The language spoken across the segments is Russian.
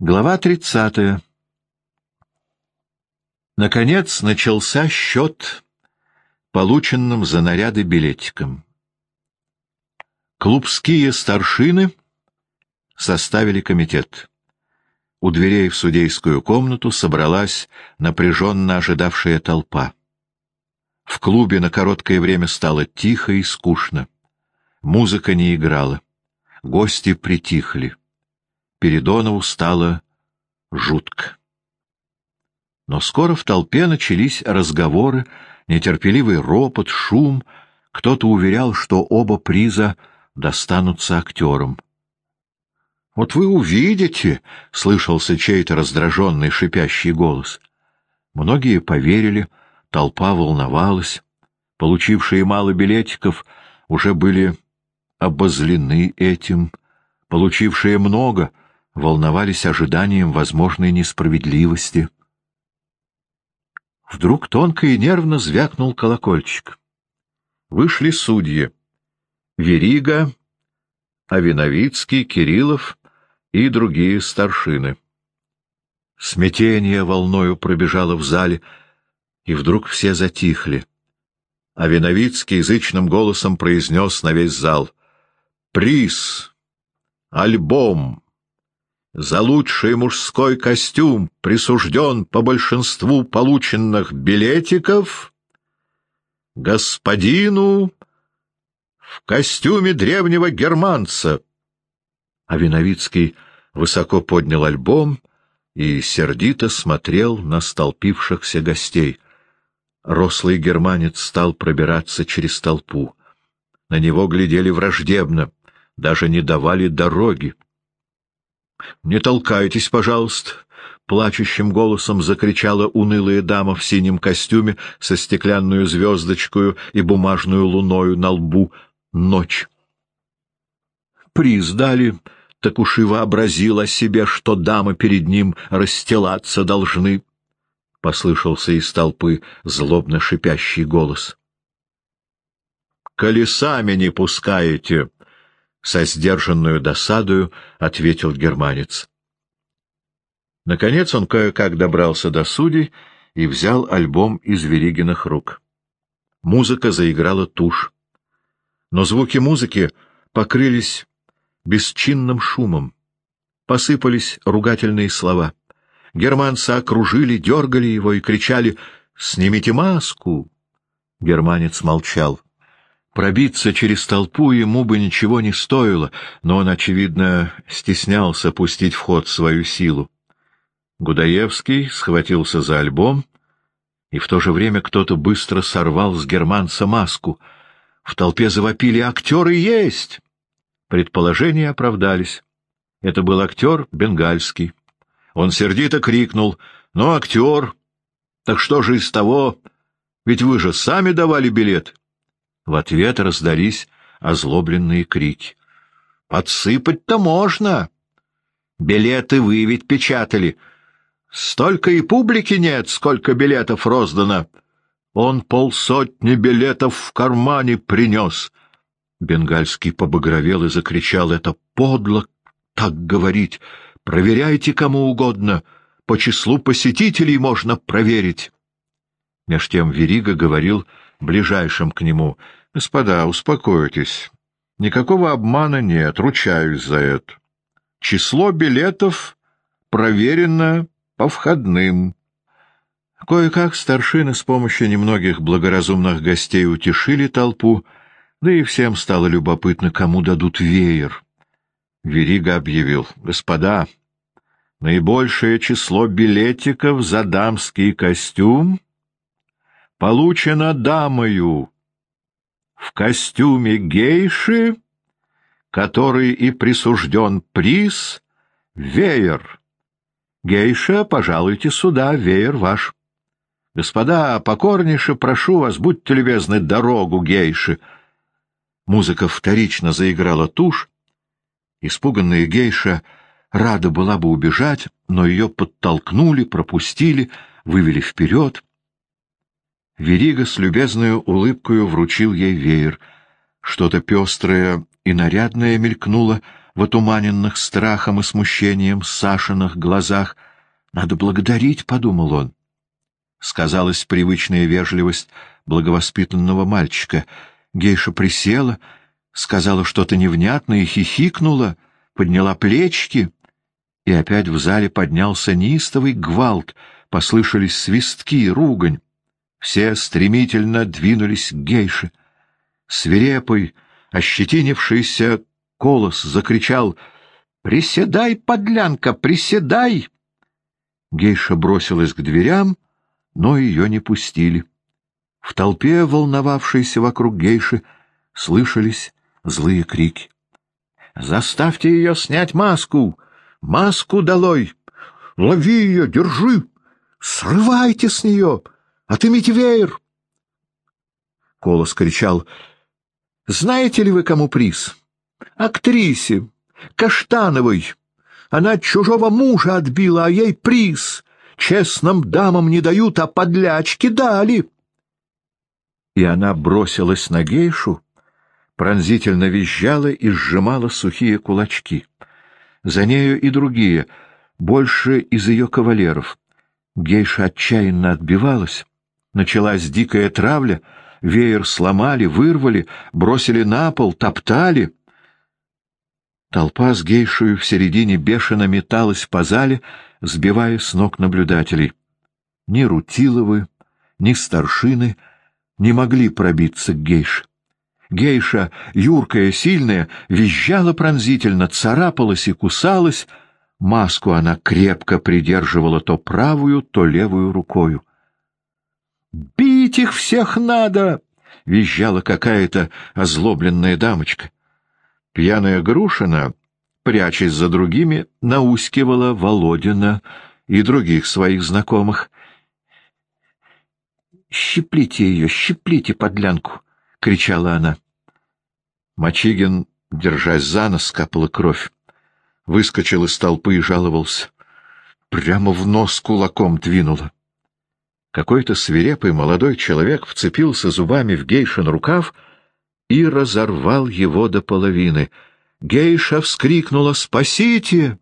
Глава тридцатая. Наконец начался счет полученным за наряды билетиком. Клубские старшины составили комитет. У дверей в судейскую комнату собралась напряженно ожидавшая толпа. В клубе на короткое время стало тихо и скучно. Музыка не играла. Гости притихли. Передонову стало жутко. Но скоро в толпе начались разговоры, нетерпеливый ропот, шум. Кто-то уверял, что оба приза достанутся актерам. «Вот вы увидите!» — слышался чей-то раздраженный шипящий голос. Многие поверили, толпа волновалась. Получившие мало билетиков уже были обозлены этим. Получившие много волновались ожиданием возможной несправедливости. Вдруг тонко и нервно звякнул колокольчик. Вышли судьи. Верига, Авиновицкий, Кириллов и другие старшины. Смятение волною пробежало в зале, и вдруг все затихли. А Виновицкий язычным голосом произнес на весь зал. «Приз! Альбом! За лучший мужской костюм присужден по большинству полученных билетиков господину в костюме древнего германца». А Виновицкий высоко поднял альбом и сердито смотрел на столпившихся гостей. Рослый германец стал пробираться через толпу. На него глядели враждебно, даже не давали дороги. — Не толкайтесь, пожалуйста! — плачущим голосом закричала унылая дама в синем костюме со стеклянную звездочкою и бумажную луною на лбу. Ночь. Приз дали так уж и вообразил о себе, что дамы перед ним расстилаться должны. Послышался из толпы злобно шипящий голос. — Колесами не пускаете! — со сдержанную досадою ответил германец. Наконец он кое-как добрался до судей и взял альбом из Веригиных рук. Музыка заиграла тушь. Но звуки музыки покрылись бесчинным шумом. Посыпались ругательные слова. Германцы окружили, дергали его и кричали «Снимите маску!». Германец молчал. Пробиться через толпу ему бы ничего не стоило, но он, очевидно, стеснялся пустить в ход свою силу. Гудаевский схватился за альбом, и в то же время кто-то быстро сорвал с германца маску. В толпе завопили «Актеры есть!» Предположения оправдались. Это был актер бенгальский. Он сердито крикнул «Ну, актер! Так что же из того? Ведь вы же сами давали билет!» В ответ раздались озлобленные крики. «Подсыпать-то можно! Билеты вы ведь печатали. Столько и публики нет, сколько билетов роздано. Он полсотни билетов в кармане принес». Бенгальский побагровел и закричал. — Это подло так говорить. Проверяйте кому угодно. По числу посетителей можно проверить. Меж тем Верига говорил ближайшим к нему. — Господа, успокойтесь. Никакого обмана нет, ручаюсь за это. Число билетов проверено по входным. Кое-как старшины с помощью немногих благоразумных гостей утешили толпу, — да и всем стало любопытно, кому дадут веер. Верига объявил, «Господа, наибольшее число билетиков за дамский костюм получено дамою в костюме гейши, который и присужден приз веер. Гейша, пожалуйте сюда, веер ваш. Господа, покорнейше прошу вас, будьте любезны, дорогу гейши». Музыка вторично заиграла тушь. Испуганная гейша рада была бы убежать, но ее подтолкнули, пропустили, вывели вперед. Верига с любезную улыбкою вручил ей веер. Что-то пестрое и нарядное мелькнуло в отуманенных страхом и смущением Сашиных глазах. «Надо благодарить», — подумал он. Сказалась привычная вежливость благовоспитанного мальчика. Гейша присела, сказала что-то невнятное и хихикнула, подняла плечики, и опять в зале поднялся неистовый гвалт, послышались свистки, ругань. Все стремительно двинулись к гейше. Свирепый, ощетинившийся колос закричал «Приседай, подлянка, приседай!» Гейша бросилась к дверям, но ее не пустили. В толпе, волновавшейся вокруг гейши, слышались злые крики. «Заставьте ее снять маску! Маску долой! Лови ее, держи! Срывайте с нее! Отымите веер!» Колос кричал. «Знаете ли вы, кому приз? Актрисе, Каштановой. Она чужого мужа отбила, а ей приз. Честным дамам не дают, а подлячки дали». И она бросилась на гейшу, пронзительно визжала и сжимала сухие кулачки. За нею и другие, больше из ее кавалеров. Гейша отчаянно отбивалась, Началась дикая травля, веер сломали, вырвали, бросили на пол, топтали. Толпа с гейшую в середине бешено металась по зале, сбивая с ног наблюдателей. Ни Рутиловы, ни старшины не могли пробиться к гейше. Гейша, юркая, сильная, визжала пронзительно, царапалась и кусалась. Маску она крепко придерживала то правую, то левую рукою. «Бить их всех надо!» — визжала какая-то озлобленная дамочка. Пьяная Грушина, прячась за другими, наускивала Володина и других своих знакомых. «Щиплите ее, щиплите подлянку!» — кричала она. Мочигин, держась за нос, капала кровь. Выскочил из толпы и жаловался. Прямо в нос кулаком двинула. Какой-то свирепый молодой человек вцепился зубами в гейшин рукав и разорвал его до половины. Гейша вскрикнула «Спасите!»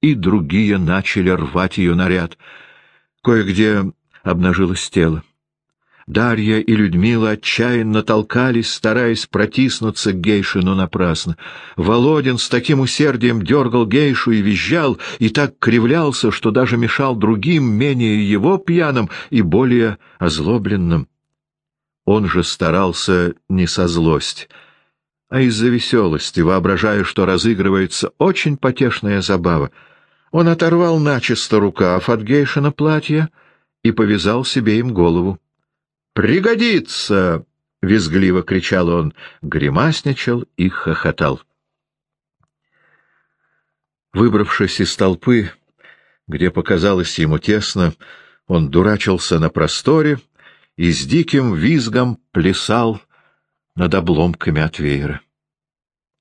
И другие начали рвать ее наряд. Кое-где обнажилось тело. Дарья и Людмила отчаянно толкались, стараясь протиснуться к гейше, но напрасно. Володин с таким усердием дергал гейшу и визжал, и так кривлялся, что даже мешал другим, менее его пьяным и более озлобленным. Он же старался не со злость, а из-за веселости, воображая, что разыгрывается очень потешная забава. Он оторвал начисто рукав от гейшина платья и повязал себе им голову. «Пригодится!» — визгливо кричал он, гримасничал и хохотал. Выбравшись из толпы, где показалось ему тесно, он дурачился на просторе и с диким визгом плясал над обломками от веера.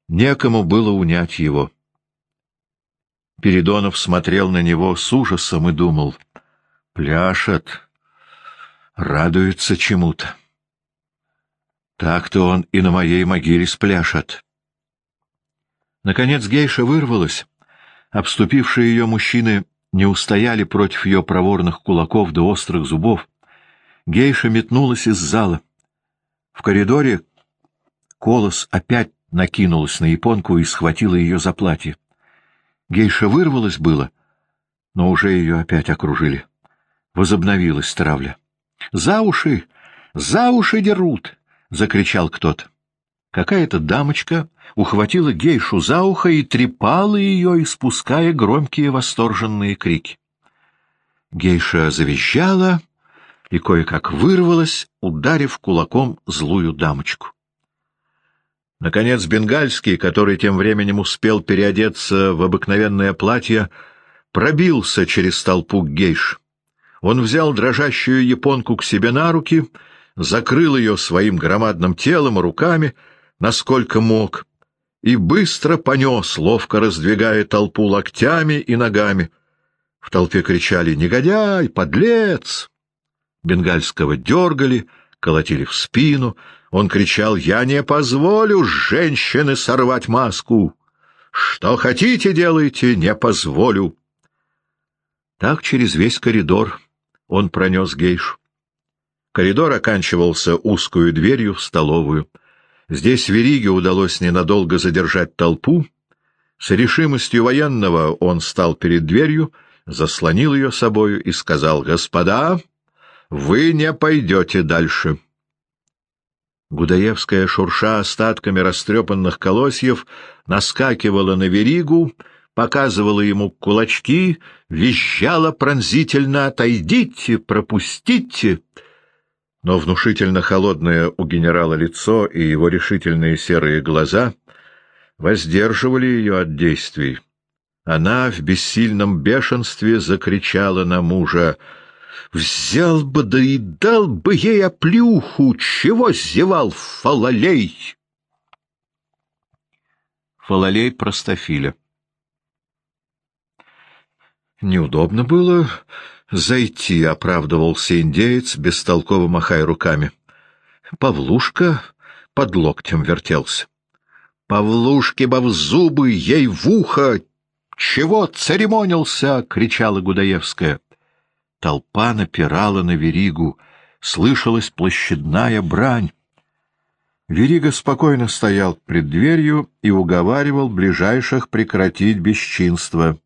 Некому было унять его. Передонов смотрел на него с ужасом и думал, «Пляшет, радуется чему-то. Так-то он и на моей могиле спляшет. Наконец гейша вырвалась. Обступившие ее мужчины не устояли против ее проворных кулаков до острых зубов. Гейша метнулась из зала. В коридоре Колос опять накинулась на японку и схватила ее за платье. Гейша вырвалась было, но уже ее опять окружили. Возобновилась травля. «За уши! За уши дерут!» — закричал кто-то. Какая-то дамочка ухватила гейшу за ухо и трепала ее, испуская громкие восторженные крики. Гейша завизжала и кое-как вырвалась, ударив кулаком злую дамочку. Наконец Бенгальский, который тем временем успел переодеться в обыкновенное платье, пробился через толпу гейш. Он взял дрожащую японку к себе на руки, закрыл ее своим громадным телом и руками, насколько мог, и быстро понес, ловко раздвигая толпу локтями и ногами. В толпе кричали «Негодяй! Подлец!» Бенгальского дергали, колотили в спину. Он кричал «Я не позволю женщины сорвать маску!» Что хотите, делайте, не позволю. Так через весь коридор он пронес гейшу. Коридор оканчивался узкую дверью в столовую. Здесь Вериге удалось ненадолго задержать толпу. С решимостью военного он стал перед дверью, заслонил ее собою и сказал, «Господа, вы не пойдете дальше». Гудаевская, шурша остатками растрепанных колосьев, наскакивала на Веригу, показывала ему кулачки, визжала пронзительно «Отойдите! Пропустите!» но внушительно холодное у генерала лицо и его решительные серые глаза воздерживали ее от действий. Она в бессильном бешенстве закричала на мужа «Взял бы да и дал бы ей оплюху! Чего зевал фалалей?» Фалалей простофиля Неудобно было зайти, — оправдывался индеец, бестолково махая руками. Павлушка под локтем вертелся. — Павлушке бы в зубы, ей в ухо! Чего церемонился? — кричала Гудаевская. Толпа напирала на Веригу, слышалась площадная брань. Верига спокойно стоял пред дверью и уговаривал ближайших прекратить бесчинство.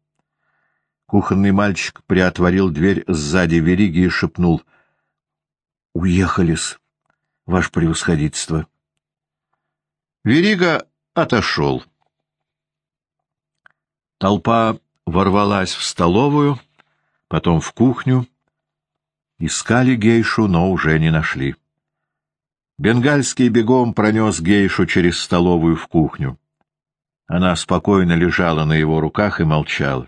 Кухонный мальчик приотворил дверь сзади вериги и шепнул. — Уехали-с, ваше превосходительство. Верига отошел. Толпа ворвалась в столовую, потом в кухню. Искали гейшу, но уже не нашли. Бенгальский бегом пронес гейшу через столовую в кухню. Она спокойно лежала на его руках и молчала.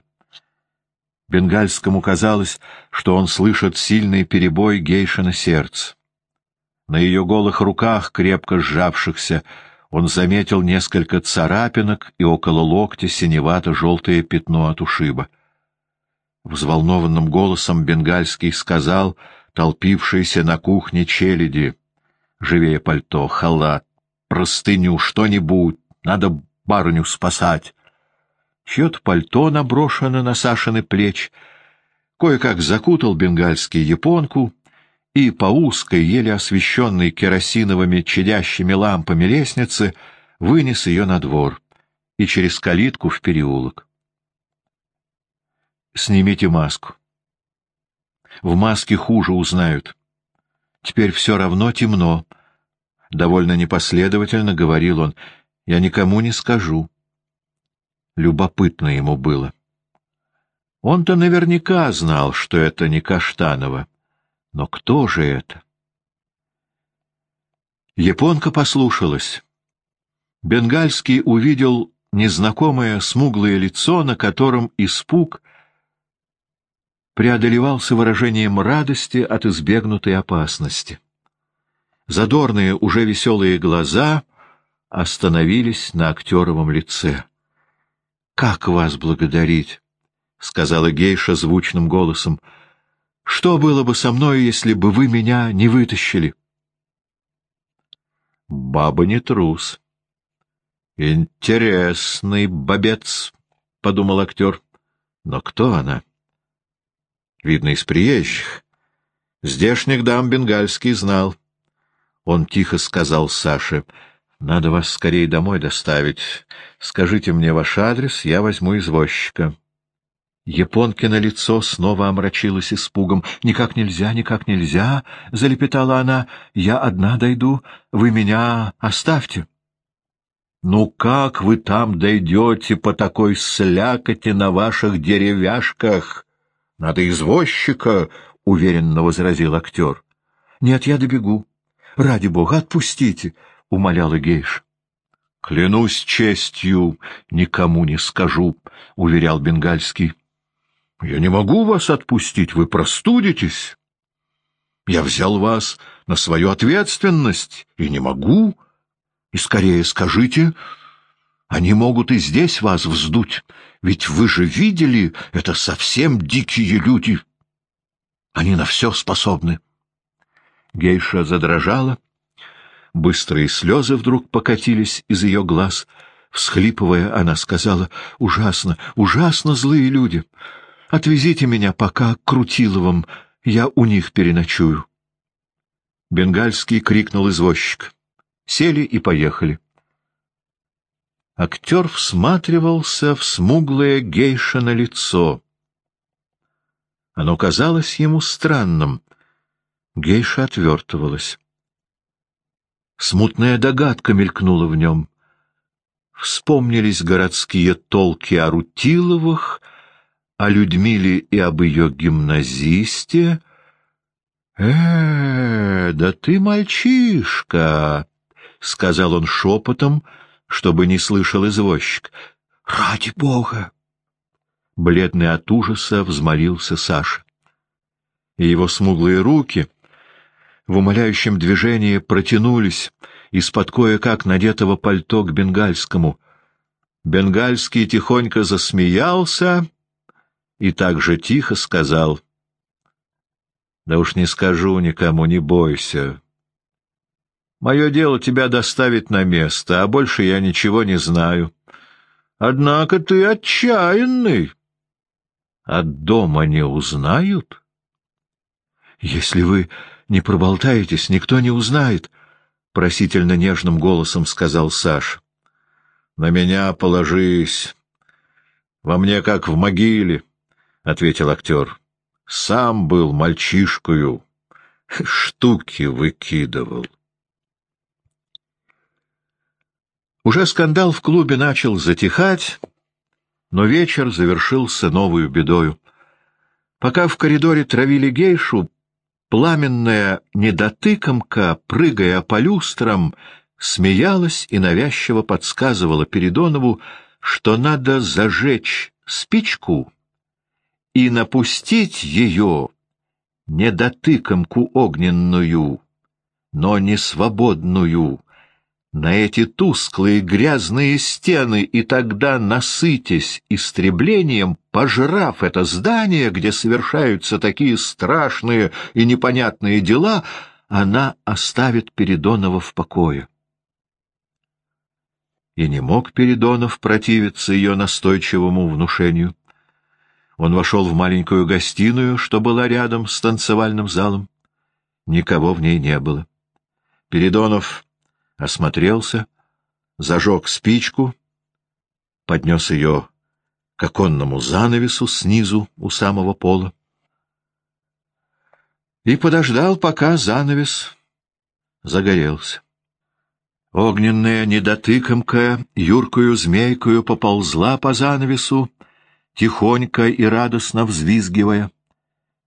Бенгальскому казалось, что он слышит сильный перебой гейшина сердца. На ее голых руках, крепко сжавшихся, он заметил несколько царапинок и около локтя синевато-желтое пятно от ушиба. Взволнованным голосом Бенгальский сказал толпившейся на кухне челяди, живее пальто, халат, простыню, что-нибудь, надо барыню спасать. Чье-то пальто наброшено на Сашины плеч, кое-как закутал бенгальский японку и по узкой, еле освещенной керосиновыми чадящими лампами лестнице вынес ее на двор и через калитку в переулок. «Снимите маску. В маске хуже узнают. Теперь все равно темно». Довольно непоследовательно говорил он. «Я никому не скажу». Любопытно ему было. Он-то наверняка знал, что это не Каштанова. Но кто же это? Японка послушалась. Бенгальский увидел незнакомое смуглое лицо, на котором испуг преодолевался выражением радости от избегнутой опасности. Задорные, уже веселые глаза остановились на актеровом лице. Как вас благодарить? — сказала гейша звучным голосом. — Что было бы со мной, если бы вы меня не вытащили? — Баба не трус. — Интересный бобец, — подумал актер. — Но кто она? — Видно, из приезжих. Здешних дам бенгальский знал. Он тихо сказал Саше — надо вас скорее домой доставить. Скажите мне ваш адрес, я возьму извозчика. Японкино лицо снова омрачилось испугом. «Никак нельзя, никак нельзя!» — залепетала она. «Я одна дойду. Вы меня оставьте». «Ну как вы там дойдете по такой слякоти на ваших деревяшках? Надо извозчика!» — уверенно возразил актер. «Нет, я добегу. Ради бога, отпустите!» — умоляла гейш. — Клянусь честью, никому не скажу, — уверял бенгальский. — Я не могу вас отпустить, вы простудитесь. Я взял вас на свою ответственность и не могу. И скорее скажите, они могут и здесь вас вздуть, ведь вы же видели, это совсем дикие люди. Они на все способны. Гейша задрожала, Быстрые слезы вдруг покатились из ее глаз. Всхлипывая, она сказала, «Ужасно, ужасно злые люди. Отвезите меня пока к Крутиловым, я у них переночую». Бенгальский крикнул извозчик. Сели и поехали. Актер всматривался в смуглое гейша на лицо. Оно казалось ему странным. Гейша отвертывалась. Смутная догадка мелькнула в нем. Вспомнились городские толки о Рутиловых, о Людмиле и об ее гимназисте. «Э, да ты мальчишка!» — сказал он шепотом, — чтобы не слышал извозчик. «Ради бога!» Бледный от ужаса взмолился Саша. И его смуглые руки в умоляющем движении протянулись из-под кое-как надетого пальто к бенгальскому. Бенгальский тихонько засмеялся и так же тихо сказал — да уж не скажу никому, не бойся. Мое дело тебя доставить на место, а больше я ничего не знаю. Однако ты отчаянный. От дома не узнают? Если вы не проболтаетесь, никто не узнает, — просительно нежным голосом сказал Саш. На меня положись. Во мне как в могиле, — ответил актер. Сам был мальчишкою, штуки выкидывал. Уже скандал в клубе начал затихать, но вечер завершился новую бедою. Пока в коридоре травили гейшу, пламенная недотыкомка, прыгая по люстрам, смеялась и навязчиво подсказывала Передонову, что надо зажечь спичку и напустить ее, недотыкомку огненную, но не свободную, на эти тусклые грязные стены, и тогда, насытясь истреблением, пожрав это здание, где совершаются такие страшные и непонятные дела, она оставит Передонова в покое. И не мог Передонов противиться ее настойчивому внушению. Он вошел в маленькую гостиную, что была рядом с танцевальным залом. Никого в ней не было. Передонов осмотрелся, зажег спичку, поднес ее к оконному занавесу снизу у самого пола и подождал, пока занавес загорелся. Огненная недотыкомка, юркую змейкою поползла по занавесу, тихонько и радостно взвизгивая.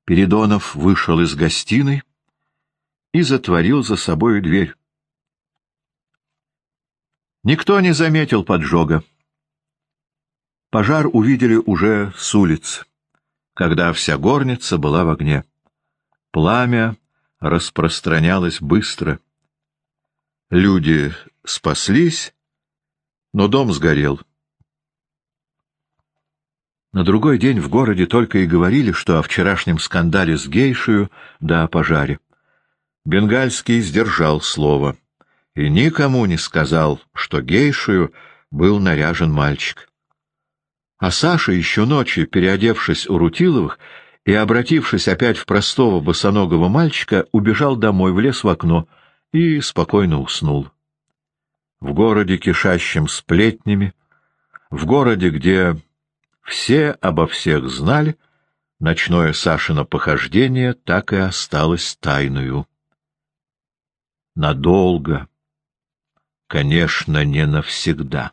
Передонов вышел из гостиной и затворил за собою дверь. Никто не заметил поджога. Пожар увидели уже с улиц, когда вся горница была в огне. Пламя распространялось быстро. Люди спаслись, но дом сгорел. На другой день в городе только и говорили, что о вчерашнем скандале с гейшею да о пожаре. Бенгальский сдержал слово — и никому не сказал, что гейшую был наряжен мальчик. А Саша еще ночью, переодевшись у Рутиловых и обратившись опять в простого босоногого мальчика, убежал домой, влез в окно и спокойно уснул. В городе, кишащем сплетнями, в городе, где все обо всех знали, ночное Сашино похождение так и осталось тайною. Надолго. Конечно, не навсегда.